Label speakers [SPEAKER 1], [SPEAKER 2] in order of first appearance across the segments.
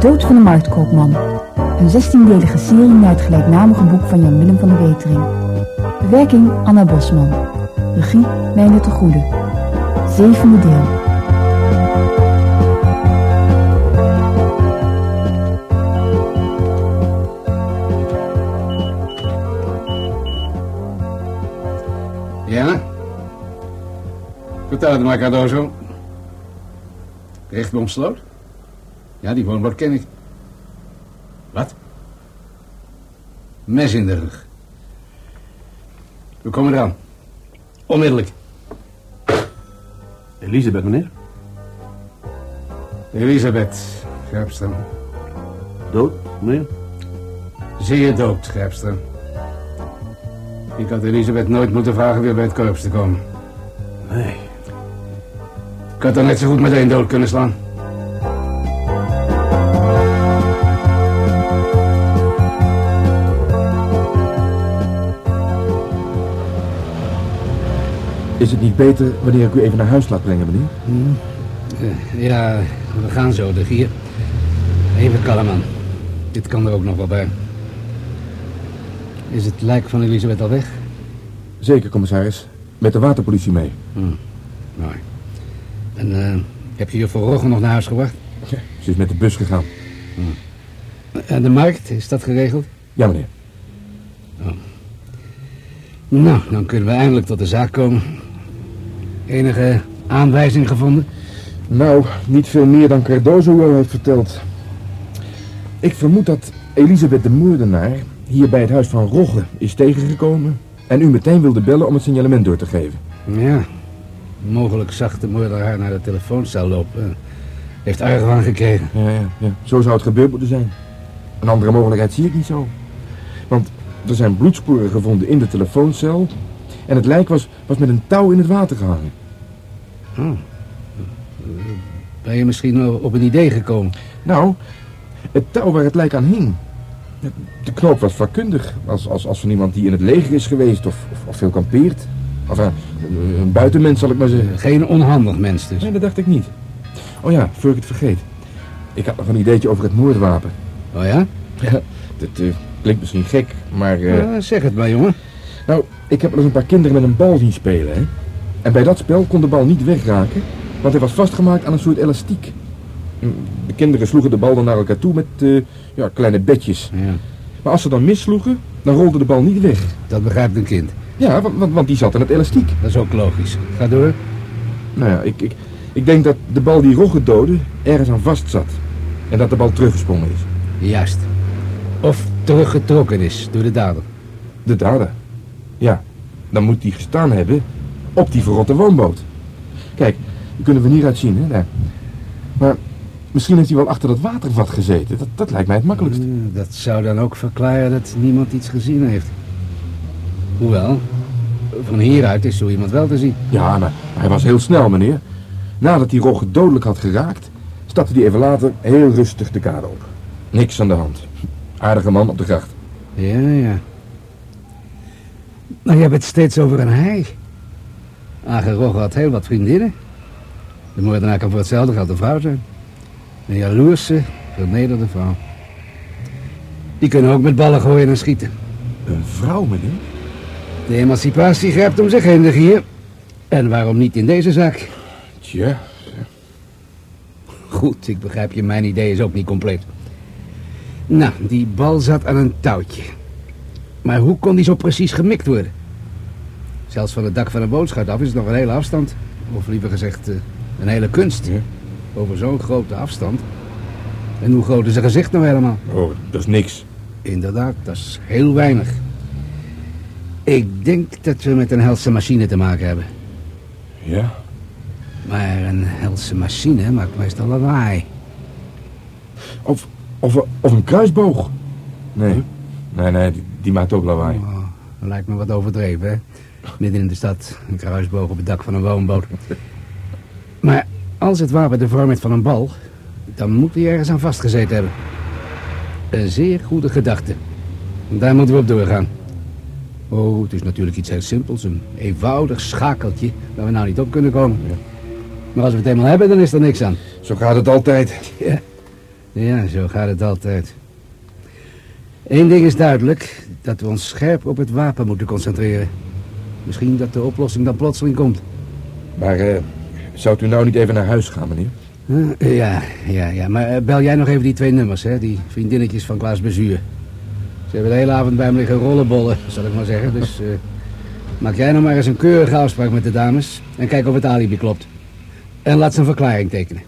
[SPEAKER 1] Dood van de marktkoopman. Een 16-delige serie naar het gelijknamige boek van Jan Willem van der Wetering. Bewerking Anna Bosman. Regie Meijner de Goede. Zevende deel.
[SPEAKER 2] Het maar, Cardozo. Rechtboomsloot? Ja, die woonboot ken ik. Wat? Mes in de rug. We komen eraan. Onmiddellijk.
[SPEAKER 3] Elisabeth, meneer?
[SPEAKER 2] Elisabeth Grijpstra.
[SPEAKER 3] Dood, meneer?
[SPEAKER 2] Zeer dood, Grijpstra. Ik had Elisabeth nooit moeten vragen weer bij het korps te komen.
[SPEAKER 3] Nee.
[SPEAKER 2] Ik had haar net zo goed meteen dood kunnen slaan.
[SPEAKER 4] Is het niet beter wanneer ik u even naar huis laat brengen, meneer?
[SPEAKER 2] Eh, ja, we gaan zo, de gier. Even kalm aan. Dit kan er ook nog wel bij. Is het lijk van Elisabeth al weg?
[SPEAKER 4] Zeker, commissaris. Met de waterpolitie mee.
[SPEAKER 2] Mooi. En eh, heb je juffrouw Rogge nog naar huis gebracht?
[SPEAKER 4] Ze is met de bus gegaan.
[SPEAKER 2] En de markt, is dat geregeld?
[SPEAKER 4] Ja, meneer.
[SPEAKER 2] Nou, dan kunnen we eindelijk tot de zaak komen. Enige aanwijzing gevonden?
[SPEAKER 4] Nou, niet veel meer dan Cardozo al heeft verteld. Ik vermoed dat Elisabeth de moordenaar hier bij het huis van Rogge is tegengekomen... en u meteen wilde bellen om het signalement door te geven.
[SPEAKER 2] Ja. Mogelijk zag de moordenaar haar naar de telefooncel lopen. Heeft argwaan gekregen.
[SPEAKER 4] Ja, ja, ja. Zo zou het gebeurd moeten zijn. Een andere mogelijkheid zie ik niet zo. Want er zijn bloedsporen gevonden in de telefooncel... en het lijk was, was met een touw in het water gehangen.
[SPEAKER 2] Ben je misschien op een idee gekomen?
[SPEAKER 4] Nou, het touw waar het lijk aan hing. De knoop was vakkundig, als, als, als van iemand die in het leger is geweest of, of, of veel kampeert. Of een, een buitenmens, zal ik maar zeggen.
[SPEAKER 2] Geen onhandig mens dus.
[SPEAKER 4] Nee, dat dacht ik niet. Oh ja, voor ik het vergeet. Ik had nog een ideetje over het moordwapen.
[SPEAKER 2] Oh ja?
[SPEAKER 4] Ja, dat eh, klinkt misschien gek, maar... eh,
[SPEAKER 2] Ja, zeg het maar, jongen.
[SPEAKER 4] Nou, ik heb eens een paar kinderen met een bal zien spelen, hè. En bij dat spel kon de bal niet wegraken, want hij was vastgemaakt aan een soort elastiek. Mm, De kinderen sloegen de bal dan naar elkaar toe met eh, ja, kleine bedjes.
[SPEAKER 2] Ja,
[SPEAKER 4] Maar als ze dan missloegen, dan rolde de bal niet weg.
[SPEAKER 2] dat begrijpt een kind.
[SPEAKER 4] Ja, want, want, die zat in het elastiek.
[SPEAKER 2] Dat is ook logisch. Ga door.
[SPEAKER 4] Nou ja, ik, ik, ik denk dat de bal die Rogge doodde ergens aan vast zat. En dat de bal teruggesprongen is.
[SPEAKER 2] Juist. Of teruggetrokken is door de dader.
[SPEAKER 4] De dader. Ja, dan moet die gestaan hebben op die verrotte woonboot. Kijk, dat kunnen we hieruit zien, hè. Maar misschien heeft hij wel achter dat watervat gezeten. Dat, dat lijkt mij het makkelijkst.
[SPEAKER 2] Hmm, Dat zou dan ook verklaren dat niemand iets gezien heeft. Hoewel, van hieruit is zo iemand wel te zien.
[SPEAKER 4] Ja, maar hij was heel snel, meneer. Nadat hij Rogge dodelijk had geraakt, stapte hij even later heel rustig de kade op. Niks aan de hand. Aardige man op de gracht.
[SPEAKER 2] Ja, ja. Nou, je hebt het steeds over een hij. Ager Rogge had heel wat vriendinnen. De moordenaar kan voor hetzelfde geld een vrouw zijn. Een jaloerse, vernederde vrouw. Die kunnen ook met ballen gooien en schieten.
[SPEAKER 4] Een vrouw, meneer?
[SPEAKER 2] De emancipatie grijpt om zich heen, de gier. En waarom niet in deze zaak?
[SPEAKER 4] Tja,
[SPEAKER 2] Goed, ik begrijp je, mijn idee is ook niet compleet. Nou, die bal zat aan een touwtje. Maar hoe kon die zo precies gemikt worden? Zelfs van het dak van een bootschuit af is het nog een hele afstand. Of liever gezegd, eh, een hele kunst.
[SPEAKER 4] Ja.
[SPEAKER 2] Over zo'n grote afstand. En hoe groot is zijn gezicht nou helemaal?
[SPEAKER 4] oh, dat is niks.
[SPEAKER 2] Inderdaad, dat is heel weinig. Ik denk dat we met een helse machine te maken hebben.
[SPEAKER 4] Ja?
[SPEAKER 2] Maar een helse machine maakt meestal lawaai.
[SPEAKER 4] Of, of, of een kruisboog. Nee, nee, nee, die, die maakt ook lawaai.
[SPEAKER 2] Oh, lijkt me wat overdreven, hè? Midden in de stad, een kruisboog op het dak van een woonboot. Maar als het wapen de vorm heeft van een bal, dan moet hij ergens aan vastgezeten hebben. Een zeer goede gedachte. Daar moeten we op doorgaan. Oh, het is natuurlijk iets heel simpels. Een eenvoudig schakeltje waar we nou niet op kunnen komen. Maar als we het eenmaal hebben, dan is er niks aan.
[SPEAKER 4] Zo gaat het altijd.
[SPEAKER 2] Ja, ja zo gaat het altijd. Eén ding is duidelijk. Dat we ons scherp op het wapen moeten concentreren. Misschien dat de oplossing dan plotseling komt.
[SPEAKER 4] Maar eh, zou u nou niet even naar huis gaan, meneer?
[SPEAKER 2] Ja, ja, ja. Maar eh, bel jij nog even die twee nummers, hè? Die vriendinnetjes van Klaas Bezuur. Ze hebben de hele avond bij me liggen rollenbollen, zal ik maar zeggen. Dus eh, maak jij nog maar eens een keurige afspraak met de dames. En kijk of het alibi klopt. En laat ze een verklaring tekenen.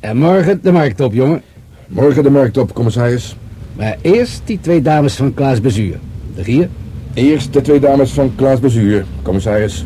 [SPEAKER 2] En morgen de markt op, jongen.
[SPEAKER 4] Morgen de markt op, commissaris.
[SPEAKER 2] Maar eerst die twee dames van Klaas Bezuur. De gier.
[SPEAKER 4] Eerst de twee dames van Klaas Bezuur, commissaris.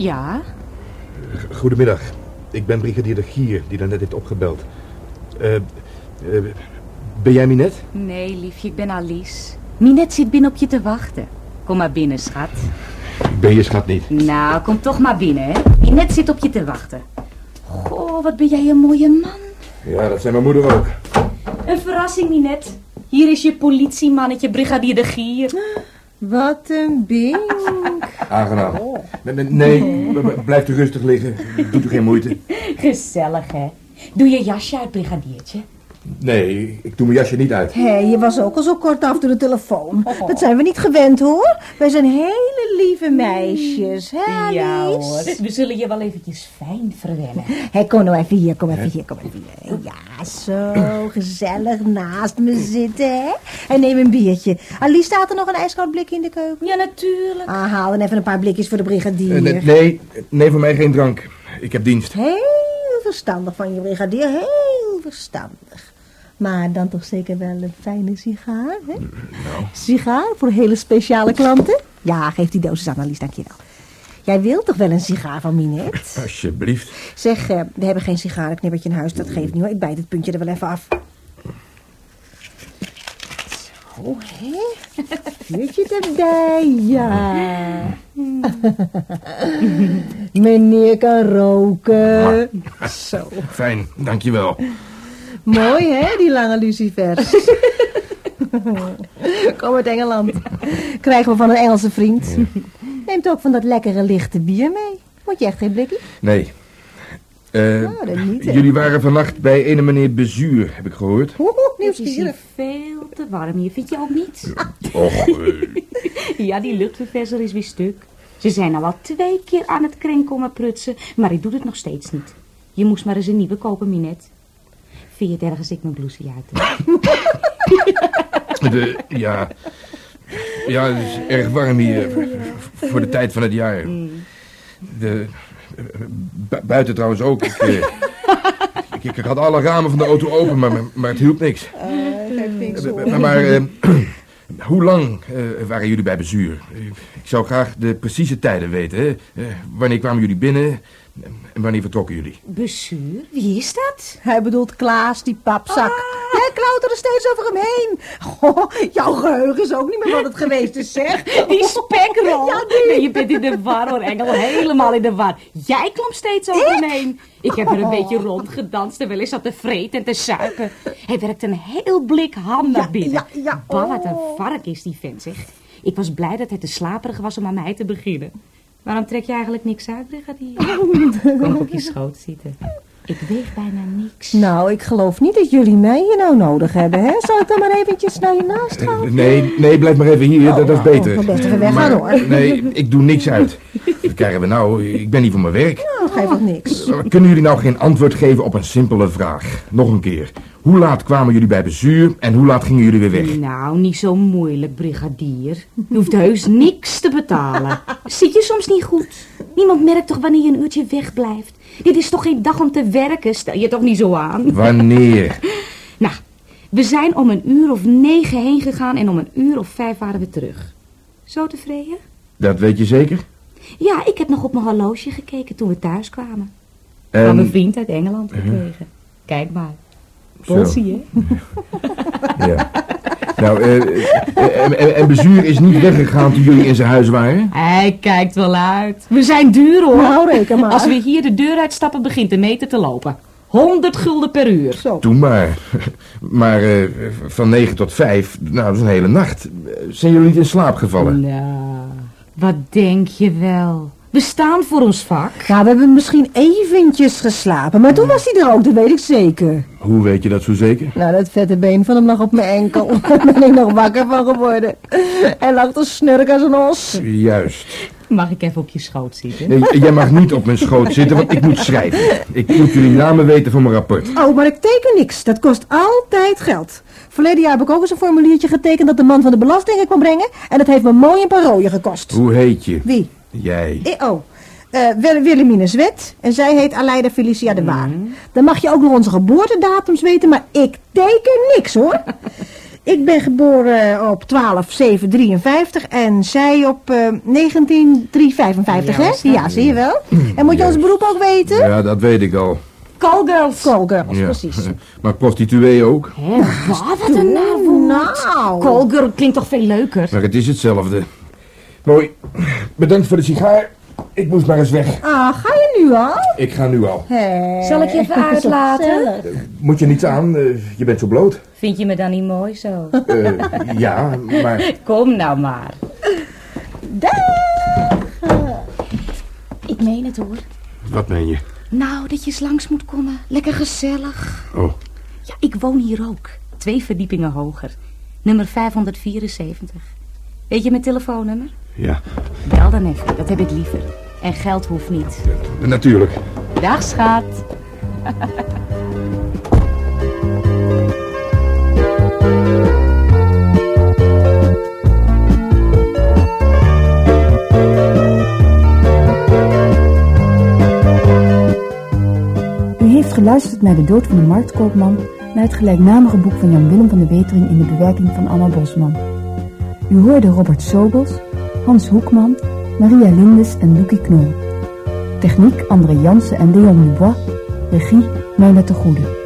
[SPEAKER 5] Ja?
[SPEAKER 4] Goedemiddag. Ik ben brigadier de Gier, die daarnet heeft opgebeld. Eh, eh, ben jij Minet?
[SPEAKER 5] Nee, liefje, ik ben Alice. Minet zit binnen op je te wachten. Kom maar binnen, schat.
[SPEAKER 4] Ik ben je schat niet.
[SPEAKER 5] Nou, kom toch maar binnen, hè. Minet zit op je te wachten. Goh, wat ben jij een mooie man.
[SPEAKER 4] Ja, dat zijn mijn moeder ook.
[SPEAKER 5] Een verrassing, Minet. Hier is je politiemannetje, brigadier de Gier.
[SPEAKER 6] Wat een bink.
[SPEAKER 4] Aangenaam. Nee, nee, nee, b- b- blijft u rustig liggen. Doet u geen moeite.
[SPEAKER 5] Gezellig, hè. Doe je jasje uit, brigadiertje.
[SPEAKER 4] Nee, ik doe mijn jasje niet uit.
[SPEAKER 6] Hé, je was ook al zo kort af door de telefoon. Dat zijn we niet gewend, hoor. Wij zijn hele lieve meisjes, hè,
[SPEAKER 5] Ja, hoor. We zullen je wel eventjes fijn verwennen.
[SPEAKER 6] Hé, kom nou even hier, kom even hier, kom even hier. Ja, zo gezellig naast me zitten, hè? En neem een biertje. Alice, staat er nog een ijskoud blik in de keuken?
[SPEAKER 5] Ja, natuurlijk.
[SPEAKER 6] Ah, haal dan even een paar blikjes voor de brigadier.
[SPEAKER 4] Eh, nee, nee, nee, voor mij geen drank. Ik heb dienst.
[SPEAKER 6] Heel verstandig van je brigadier, heel verstandig. Maar dan toch zeker wel een fijne sigaar, hè? Sigaar voor hele speciale klanten? Ja, geef die dosis aan, Alice, dankjewel. Jij wilt toch wel een sigaar van Minet?
[SPEAKER 4] Alsjeblieft.
[SPEAKER 6] Zeg, eh, we hebben geen sigarenknippertje in huis, dat geeft niet hoor. Ik bijt het puntje er wel even af. Zo, hè? Vuurtje erbij, ja. Meneer kan roken. Zo.
[SPEAKER 4] Fijn, dankjewel.
[SPEAKER 6] Mooi, hè, die lange lucifers. Kom uit Engeland. Krijgen we van een Engelse vriend. Neemt ook van dat lekkere lichte bier mee. Moet je echt geen blikje?
[SPEAKER 4] Nee. Eh,
[SPEAKER 6] Nou, dat niet, hè.
[SPEAKER 4] jullie waren vannacht bij ene meneer Bezuur, heb ik gehoord.
[SPEAKER 6] Oeh,
[SPEAKER 5] Het is hier
[SPEAKER 6] nieuwsgierig.
[SPEAKER 5] veel te warm hier, vind je ook niet?
[SPEAKER 4] Och, eh,
[SPEAKER 5] Ja, die luchtververser is weer stuk. Ze zijn al twee keer aan het krenkomen prutsen, maar ik doe het nog steeds niet. Je moest maar eens een nieuwe kopen, Minet. Vind je het erg als ik mijn blouseje uit doe?
[SPEAKER 4] de, ja. Ja, het is erg warm hier. eh, Voor de tijd van het jaar. De, bu- buiten trouwens ook. Ik, eh, ik, ik had alle ramen van de auto open, maar, maar het hielp niks. Maar, maar eh, hoe lang eh, waren jullie bij bezuur? Ik zou graag de precieze tijden weten. Hè? Eh, wanneer kwamen jullie binnen en wanneer vertrokken jullie?
[SPEAKER 5] Bezuur? Wie is dat?
[SPEAKER 6] Hij bedoelt Klaas, die papzak. Jij klauterde steeds over hem heen. Goh, jouw geheugen is ook niet meer wat het geweest is, zeg.
[SPEAKER 5] Die spekrol.
[SPEAKER 6] Ja.
[SPEAKER 5] Nee, je bent in de war hoor, Engel. Helemaal in de war. Jij klom steeds over me heen. Ik heb er een beetje rondgedanst terwijl ik zat te vreten en te suiken. Hij werkte een heel blik ham naar
[SPEAKER 6] Ja,
[SPEAKER 5] binnen.
[SPEAKER 6] ja, ja.
[SPEAKER 5] Bah, wat een
[SPEAKER 6] Oh.
[SPEAKER 5] vark is die vent, zeg. Ik was blij dat hij te slaperig was om aan mij te beginnen. Waarom trek je eigenlijk niks uit, brigadier? Kom op je schoot zitten. Ik weeg bijna niks.
[SPEAKER 6] Nou, ik geloof niet dat jullie mij hier nou nodig hebben, hè? Zal ik dan maar eventjes naar je naast gaan?
[SPEAKER 4] Nee, nee, blijf maar even hier, dat, dat is beter.
[SPEAKER 6] oh, best even weggaan,
[SPEAKER 4] Maar,
[SPEAKER 6] hoor.
[SPEAKER 4] Nee, ik doe niks uit. Wat krijgen we nou? Ik ben niet voor mijn werk.
[SPEAKER 6] Nou, dat geeft nog niks.
[SPEAKER 4] Maar Kunnen jullie nou geen antwoord geven op een simpele vraag? Nog een keer. Hoe laat kwamen jullie bij bezuur en hoe laat gingen jullie weer weg?
[SPEAKER 5] Nou, niet zo moeilijk, brigadier. Je hoeft heus niks te betalen. Zit je soms niet goed? Niemand merkt toch wanneer je een uurtje wegblijft? Dit is toch geen dag om te werken? Stel je toch niet zo aan?
[SPEAKER 4] Wanneer?
[SPEAKER 5] Nou, We zijn om een uur of negen heen gegaan en om een uur of vijf waren we terug. Zo tevreden?
[SPEAKER 4] Dat weet je zeker?
[SPEAKER 5] Ja, ik heb nog op mijn horloge gekeken toen we thuis kwamen. Van
[SPEAKER 4] En...
[SPEAKER 5] mijn vriend uit Engeland gekregen. Kijk maar.
[SPEAKER 4] Zo.
[SPEAKER 5] Bolsie, hè?
[SPEAKER 4] Ja. Nou, eh, eh, en, en, en Bezuur is niet weggegaan toen jullie in zijn huis waren?
[SPEAKER 5] Hij kijkt wel uit. We zijn duur, hoor.
[SPEAKER 6] Nou, reken maar.
[SPEAKER 5] Als we hier de deur uitstappen, begint de meter te lopen. 100 gulden per uur.
[SPEAKER 6] Zo.
[SPEAKER 4] Toen maar. Maar eh, van 9 tot 5, nou, dat is een hele nacht. Zijn jullie niet in slaap gevallen?
[SPEAKER 5] Nou, wat denk je wel? We staan voor ons vak.
[SPEAKER 6] Nou, we hebben misschien eventjes geslapen, maar toen was hij er ook, dat weet ik zeker.
[SPEAKER 4] Hoe weet je dat zo zeker?
[SPEAKER 6] Nou, dat vette been van hem lag op mijn enkel. Daar ben ik nog wakker van geworden. Hij lag te snurken als een os.
[SPEAKER 4] Juist.
[SPEAKER 5] Mag ik even op je schoot zitten?
[SPEAKER 4] Nee, jij mag niet op mijn schoot zitten, want ik moet schrijven. Ik moet jullie namen weten voor mijn rapport.
[SPEAKER 6] Oh, maar ik teken niks. Dat kost altijd geld. Verleden jaar heb ik ook eens een formuliertje getekend dat de man van de belastingen kwam brengen. En dat heeft me mooi een paar rooien gekost.
[SPEAKER 4] Hoe heet je?
[SPEAKER 6] Wie?
[SPEAKER 4] Jij.
[SPEAKER 6] Eh, oh, eh Wil- Willemine Zwet. En zij heet Aleida Felicia de Waar.
[SPEAKER 5] Mhm.
[SPEAKER 6] Dan mag je ook nog onze geboortedatums weten, maar ik teken niks hoor. ik ben geboren op 12 7 53 en zij op eh 19 3 55
[SPEAKER 5] Ja,
[SPEAKER 6] hè?
[SPEAKER 5] zo.
[SPEAKER 6] Ja, zie je wel. En moet je ons beroep ook weten?
[SPEAKER 4] Ja, dat weet ik al.
[SPEAKER 5] Callgirls.
[SPEAKER 6] Callgirls,
[SPEAKER 4] Ja.
[SPEAKER 6] precies.
[SPEAKER 4] Maar prostituee ook.
[SPEAKER 5] Hé, wat, wat een woord.
[SPEAKER 6] Nou.
[SPEAKER 5] Callgirl klinkt toch veel leuker?
[SPEAKER 4] Maar het is hetzelfde. Mooi. Bedankt voor de sigaar. Ik moest maar eens weg.
[SPEAKER 6] Ah, ga je nu al?
[SPEAKER 4] Ik ga nu al.
[SPEAKER 6] Hé.
[SPEAKER 5] Zal ik je even uitlaten?
[SPEAKER 6] gezellig.
[SPEAKER 4] Moet je niets aan? eh, je bent zo bloot.
[SPEAKER 5] Vind je me dan niet mooi zo?
[SPEAKER 4] Eh, ja, maar...
[SPEAKER 5] Kom nou maar.
[SPEAKER 6] Dag.
[SPEAKER 5] Ik meen het hoor.
[SPEAKER 4] Wat meen je?
[SPEAKER 5] Nou, dat je eens langs moet komen. Lekker gezellig.
[SPEAKER 4] Oh,
[SPEAKER 5] Ja, ik woon hier ook. Twee verdiepingen hoger. Nummer 574. Weet je mijn telefoonnummer?
[SPEAKER 4] ja.
[SPEAKER 5] Bel dan even, dat heb ik liever. En geld hoeft niet.
[SPEAKER 4] Natuurlijk.
[SPEAKER 5] Dag, schat.
[SPEAKER 1] U heeft geluisterd naar De Dood van de Marktkoopman, naar het gelijknamige boek van Jan Willem van de Wetering in de bewerking van Anna Bosman. U hoorde Robert Sobels, Hans Hoekman, Maria Lindes en Loekie Knol. Techniek André Jansen en Leon Dubois, regie Meijnette Goede.